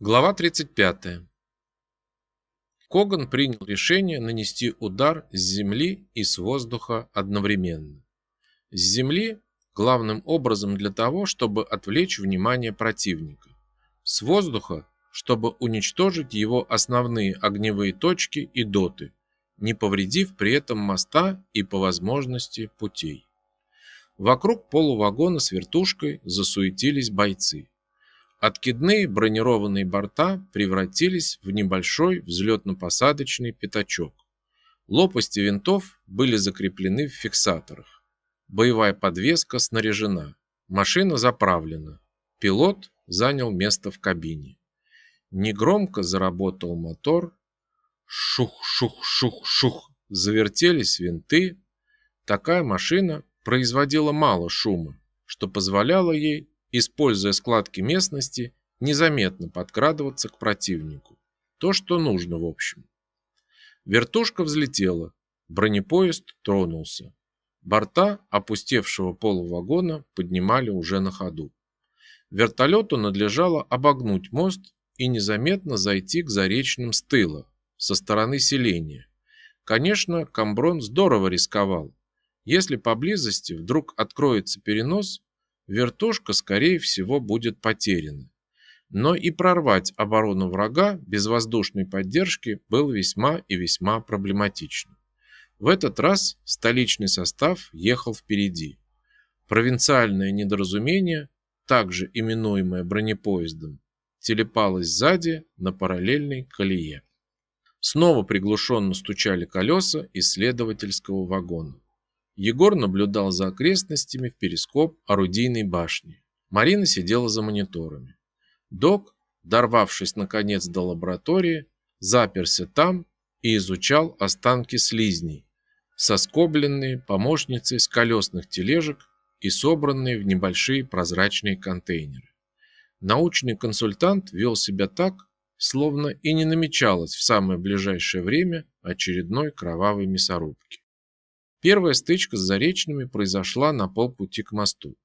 Глава 35. Коган принял решение нанести удар с земли и с воздуха одновременно. С земли главным образом для того, чтобы отвлечь внимание противника. С воздуха, чтобы уничтожить его основные огневые точки и доты, не повредив при этом моста и по возможности путей. Вокруг полувагона с вертушкой засуетились бойцы. Откидные бронированные борта превратились в небольшой взлетно-посадочный пятачок. Лопасти винтов были закреплены в фиксаторах. Боевая подвеска снаряжена. Машина заправлена. Пилот занял место в кабине. Негромко заработал мотор. Шух-шух-шух-шух. Завертелись винты. Такая машина производила мало шума, что позволяло ей используя складки местности, незаметно подкрадываться к противнику. То, что нужно в общем. Вертушка взлетела, бронепоезд тронулся. Борта опустевшего полувагона поднимали уже на ходу. Вертолету надлежало обогнуть мост и незаметно зайти к заречным с тыла, со стороны селения. Конечно, Камброн здорово рисковал. Если поблизости вдруг откроется перенос, вертушка, скорее всего, будет потеряна. Но и прорвать оборону врага без воздушной поддержки было весьма и весьма проблематично. В этот раз столичный состав ехал впереди. Провинциальное недоразумение, также именуемое бронепоездом, телепалось сзади на параллельной колее. Снова приглушенно стучали колеса исследовательского вагона. Егор наблюдал за окрестностями в перископ орудийной башни. Марина сидела за мониторами. Док, дорвавшись наконец до лаборатории, заперся там и изучал останки слизней, соскобленные помощницей с колесных тележек и собранные в небольшие прозрачные контейнеры. Научный консультант вел себя так, словно и не намечалось в самое ближайшее время очередной кровавой мясорубки. Первая стычка с заречными произошла на полпути к мосту.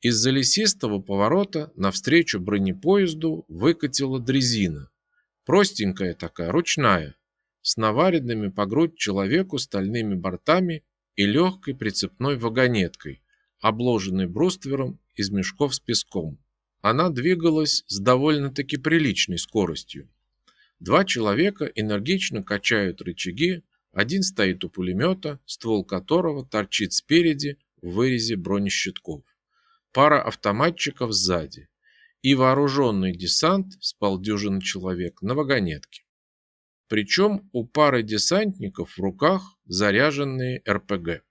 Из-за лесистого поворота навстречу бронепоезду выкатила дрезина. Простенькая такая, ручная, с наваренными по грудь человеку стальными бортами и легкой прицепной вагонеткой, обложенной бруствером из мешков с песком. Она двигалась с довольно-таки приличной скоростью. Два человека энергично качают рычаги, один стоит у пулемета, ствол которого торчит спереди в вырезе бронещитков. Пара автоматчиков сзади и вооруженный десант с полдюжины человек на вагонетке. Причем у пары десантников в руках заряженные РПГ.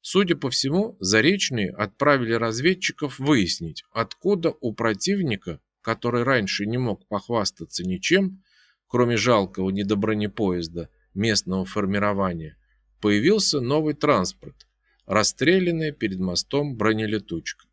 Судя по всему, заречные отправили разведчиков выяснить, откуда у противника, который раньше не мог похвастаться ничем, кроме жалкого недобронепоезда, местного формирования, появился новый транспорт, расстрелянная перед мостом бронелетучка.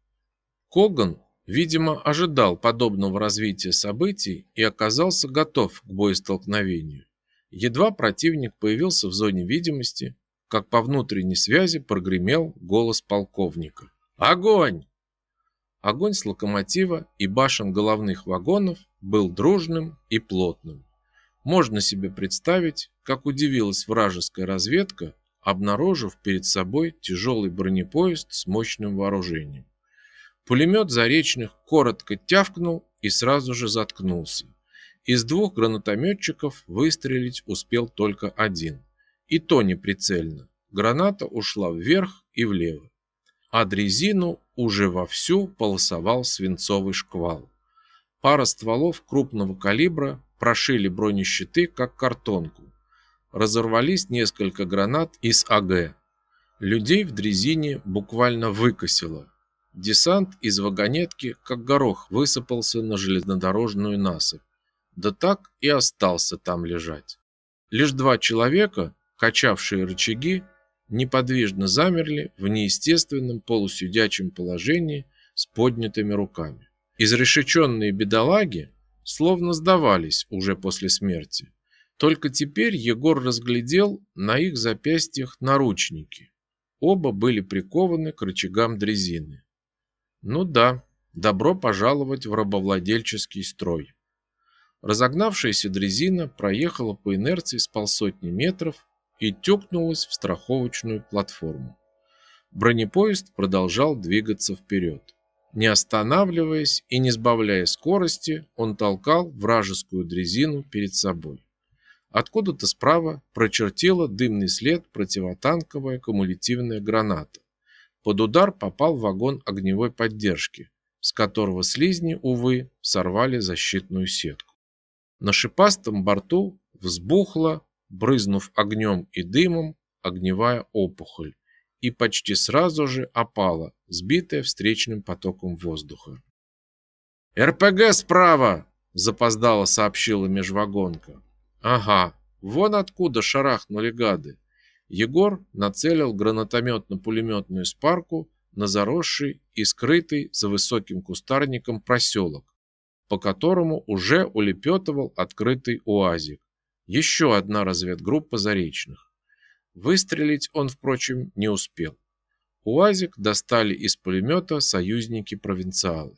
Коган, видимо, ожидал подобного развития событий и оказался готов к боестолкновению. Едва противник появился в зоне видимости, как по внутренней связи прогремел голос полковника. «Огонь!» Огонь с локомотива и башен головных вагонов был дружным и плотным. Можно себе представить, как удивилась вражеская разведка, обнаружив перед собой тяжелый бронепоезд с мощным вооружением. Пулемет Заречных коротко тявкнул и сразу же заткнулся. Из двух гранатометчиков выстрелить успел только один. И то не прицельно. Граната ушла вверх и влево. А дрезину уже вовсю полосовал свинцовый шквал. Пара стволов крупного калибра прошили бронещиты, как картонку. Разорвались несколько гранат из АГ. Людей в дрезине буквально выкосило. Десант из вагонетки, как горох, высыпался на железнодорожную насыпь. Да так и остался там лежать. Лишь два человека, качавшие рычаги, неподвижно замерли в неестественном полусидячем положении с поднятыми руками. Изрешеченные бедолаги словно сдавались уже после смерти. Только теперь Егор разглядел на их запястьях наручники. Оба были прикованы к рычагам дрезины. Ну да, добро пожаловать в рабовладельческий строй. Разогнавшаяся дрезина проехала по инерции с полсотни метров и тюкнулась в страховочную платформу. Бронепоезд продолжал двигаться вперед. Не останавливаясь и не сбавляя скорости, он толкал вражескую дрезину перед собой. Откуда-то справа прочертила дымный след противотанковая кумулятивная граната. Под удар попал вагон огневой поддержки, с которого слизни, увы, сорвали защитную сетку. На шипастом борту взбухла, брызнув огнем и дымом, огневая опухоль и почти сразу же опала, сбитая встречным потоком воздуха. «РПГ справа!» – запоздало сообщила межвагонка. Ага, вон откуда шарахнули гады. Егор нацелил гранатометно-пулеметную спарку на заросший и скрытый за высоким кустарником проселок, по которому уже улепетывал открытый уазик. Еще одна разведгруппа заречных. Выстрелить он, впрочем, не успел. УАЗик достали из пулемета союзники-провинциалы.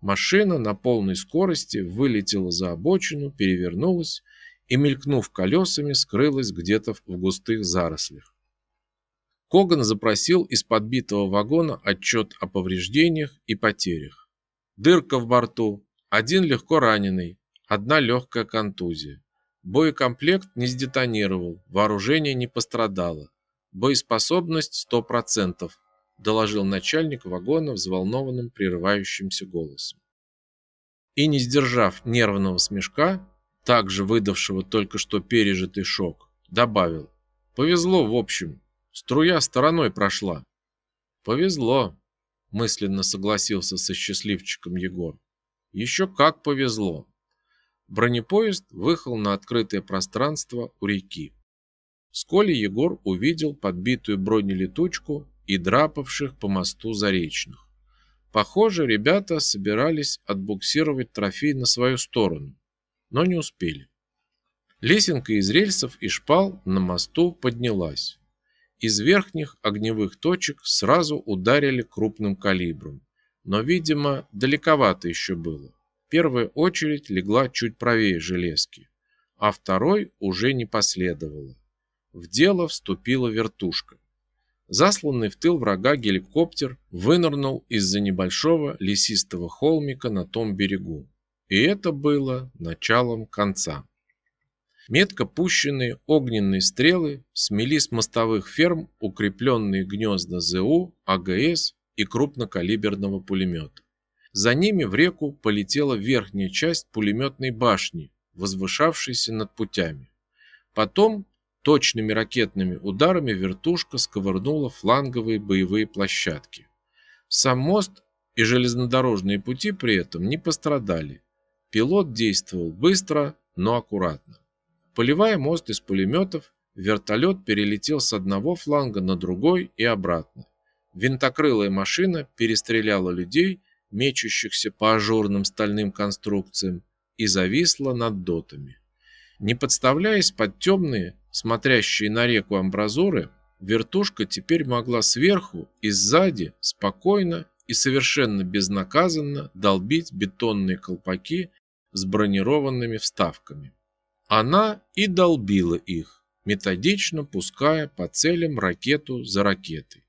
Машина на полной скорости вылетела за обочину, перевернулась и, мелькнув колесами, скрылась где-то в густых зарослях. Коган запросил из подбитого вагона отчет о повреждениях и потерях. Дырка в борту, один легко раненый, одна легкая контузия. Боекомплект не сдетонировал, вооружение не пострадало. Боеспособность 100%, доложил начальник вагона взволнованным прерывающимся голосом. И не сдержав нервного смешка, также выдавшего только что пережитый шок, добавил: "Повезло, в общем, струя стороной прошла". "Повезло", мысленно согласился со счастливчиком Егор. «Еще как повезло". Бронепоезд выехал на открытое пространство у реки. Вскоре Егор увидел подбитую бронелетучку и драпавших по мосту заречных. Похоже, ребята собирались отбуксировать трофей на свою сторону но не успели. Лесенка из рельсов и шпал на мосту поднялась. Из верхних огневых точек сразу ударили крупным калибром, но, видимо, далековато еще было. Первая очередь легла чуть правее железки, а второй уже не последовало. В дело вступила вертушка. Засланный в тыл врага геликоптер вынырнул из-за небольшого лесистого холмика на том берегу. И это было началом конца. Метко пущенные огненные стрелы смели с мостовых ферм укрепленные гнезда ЗУ, АГС и крупнокалиберного пулемета. За ними в реку полетела верхняя часть пулеметной башни, возвышавшейся над путями. Потом точными ракетными ударами вертушка сковырнула фланговые боевые площадки. Сам мост и железнодорожные пути при этом не пострадали, Пилот действовал быстро, но аккуратно. Поливая мост из пулеметов, вертолет перелетел с одного фланга на другой и обратно. Винтокрылая машина перестреляла людей, мечущихся по ажурным стальным конструкциям, и зависла над дотами. Не подставляясь под темные, смотрящие на реку амбразуры, вертушка теперь могла сверху и сзади спокойно и совершенно безнаказанно долбить бетонные колпаки с бронированными вставками. Она и долбила их, методично пуская по целям ракету за ракетой.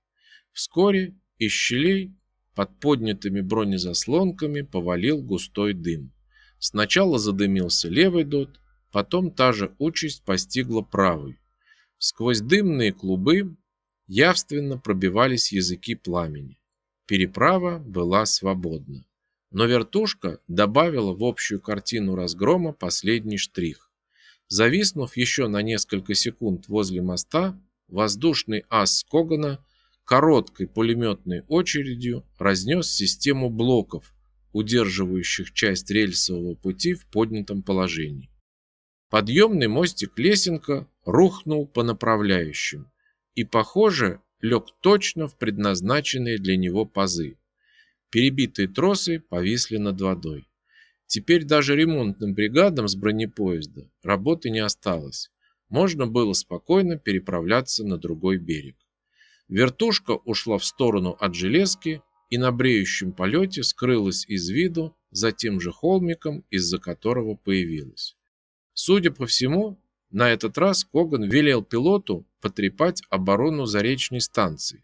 Вскоре из щелей под поднятыми бронезаслонками повалил густой дым. Сначала задымился левый дот, потом та же участь постигла правый. Сквозь дымные клубы явственно пробивались языки пламени. Переправа была свободна. Но вертушка добавила в общую картину разгрома последний штрих. Зависнув еще на несколько секунд возле моста, воздушный ас Когана короткой пулеметной очередью разнес систему блоков, удерживающих часть рельсового пути в поднятом положении. Подъемный мостик Лесенка рухнул по направляющим и, похоже, лег точно в предназначенные для него пазы. Перебитые тросы повисли над водой. Теперь даже ремонтным бригадам с бронепоезда работы не осталось. Можно было спокойно переправляться на другой берег. Вертушка ушла в сторону от железки и на бреющем полете скрылась из виду за тем же холмиком, из-за которого появилась. Судя по всему, на этот раз Коган велел пилоту потрепать оборону заречной станции.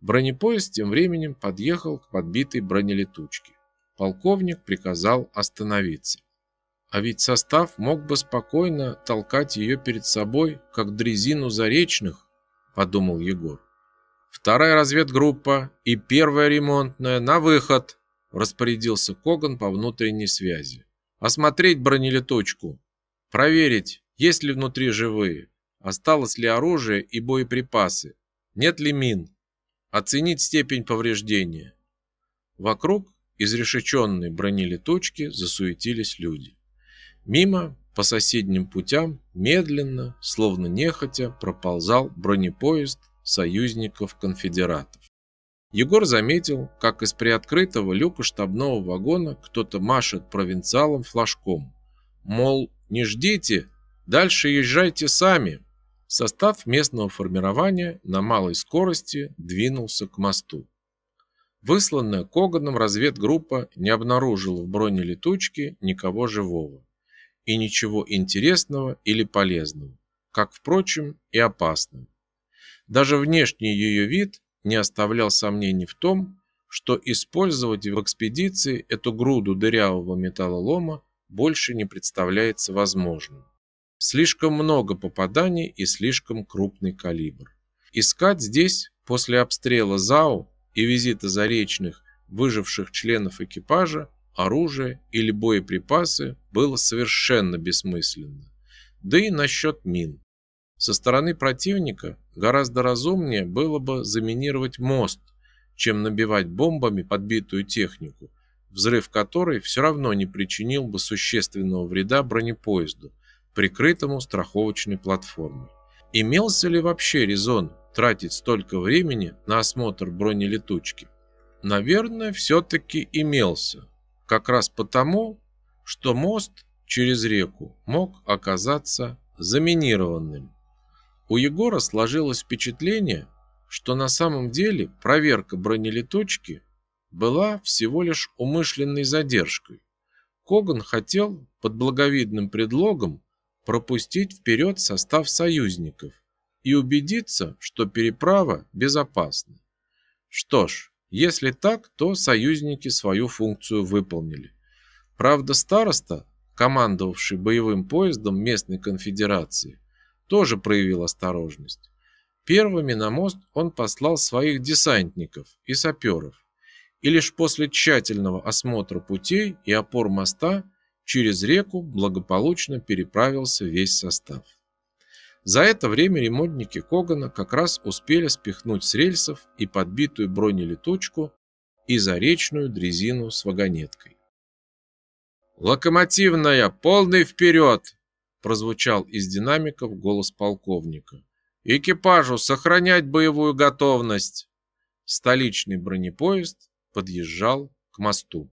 Бронепоезд тем временем подъехал к подбитой бронелетучке. Полковник приказал остановиться. А ведь состав мог бы спокойно толкать ее перед собой, как дрезину заречных, подумал Егор. Вторая разведгруппа и первая ремонтная на выход, распорядился Коган по внутренней связи. Осмотреть бронелеточку, проверить, есть ли внутри живые, осталось ли оружие и боеприпасы, нет ли мин, оценить степень повреждения. Вокруг изрешеченной бронелеточки засуетились люди. Мимо по соседним путям медленно, словно нехотя, проползал бронепоезд союзников-конфедератов. Егор заметил, как из приоткрытого люка штабного вагона кто-то машет провинциалам флажком. Мол, не ждите, дальше езжайте сами. Состав местного формирования на малой скорости двинулся к мосту. Высланная Коганом разведгруппа не обнаружила в бронелетучке никого живого и ничего интересного или полезного, как, впрочем, и опасного. Даже внешний ее вид не оставлял сомнений в том, что использовать в экспедиции эту груду дырявого металлолома больше не представляется возможным. Слишком много попаданий и слишком крупный калибр. Искать здесь после обстрела ЗАУ и визита заречных выживших членов экипажа оружие или боеприпасы было совершенно бессмысленно. Да и насчет мин. Со стороны противника гораздо разумнее было бы заминировать мост, чем набивать бомбами подбитую технику, взрыв которой все равно не причинил бы существенного вреда бронепоезду, прикрытому страховочной платформой. Имелся ли вообще резон тратить столько времени на осмотр бронелетучки? Наверное, все-таки имелся, как раз потому, что мост через реку мог оказаться заминированным. У Егора сложилось впечатление, что на самом деле проверка бронелетучки была всего лишь умышленной задержкой. Коган хотел под благовидным предлогом пропустить вперед состав союзников и убедиться, что переправа безопасна. Что ж, если так, то союзники свою функцию выполнили. Правда, староста, командовавший боевым поездом местной конфедерации, тоже проявил осторожность. Первыми на мост он послал своих десантников и саперов, и лишь после тщательного осмотра путей и опор моста через реку благополучно переправился весь состав. За это время ремонтники Когана как раз успели спихнуть с рельсов и подбитую бронелетучку и заречную дрезину с вагонеткой. «Локомотивная, полный вперед!» Прозвучал из динамиков голос полковника. «Экипажу сохранять боевую готовность!» Столичный бронепоезд подъезжал к мосту.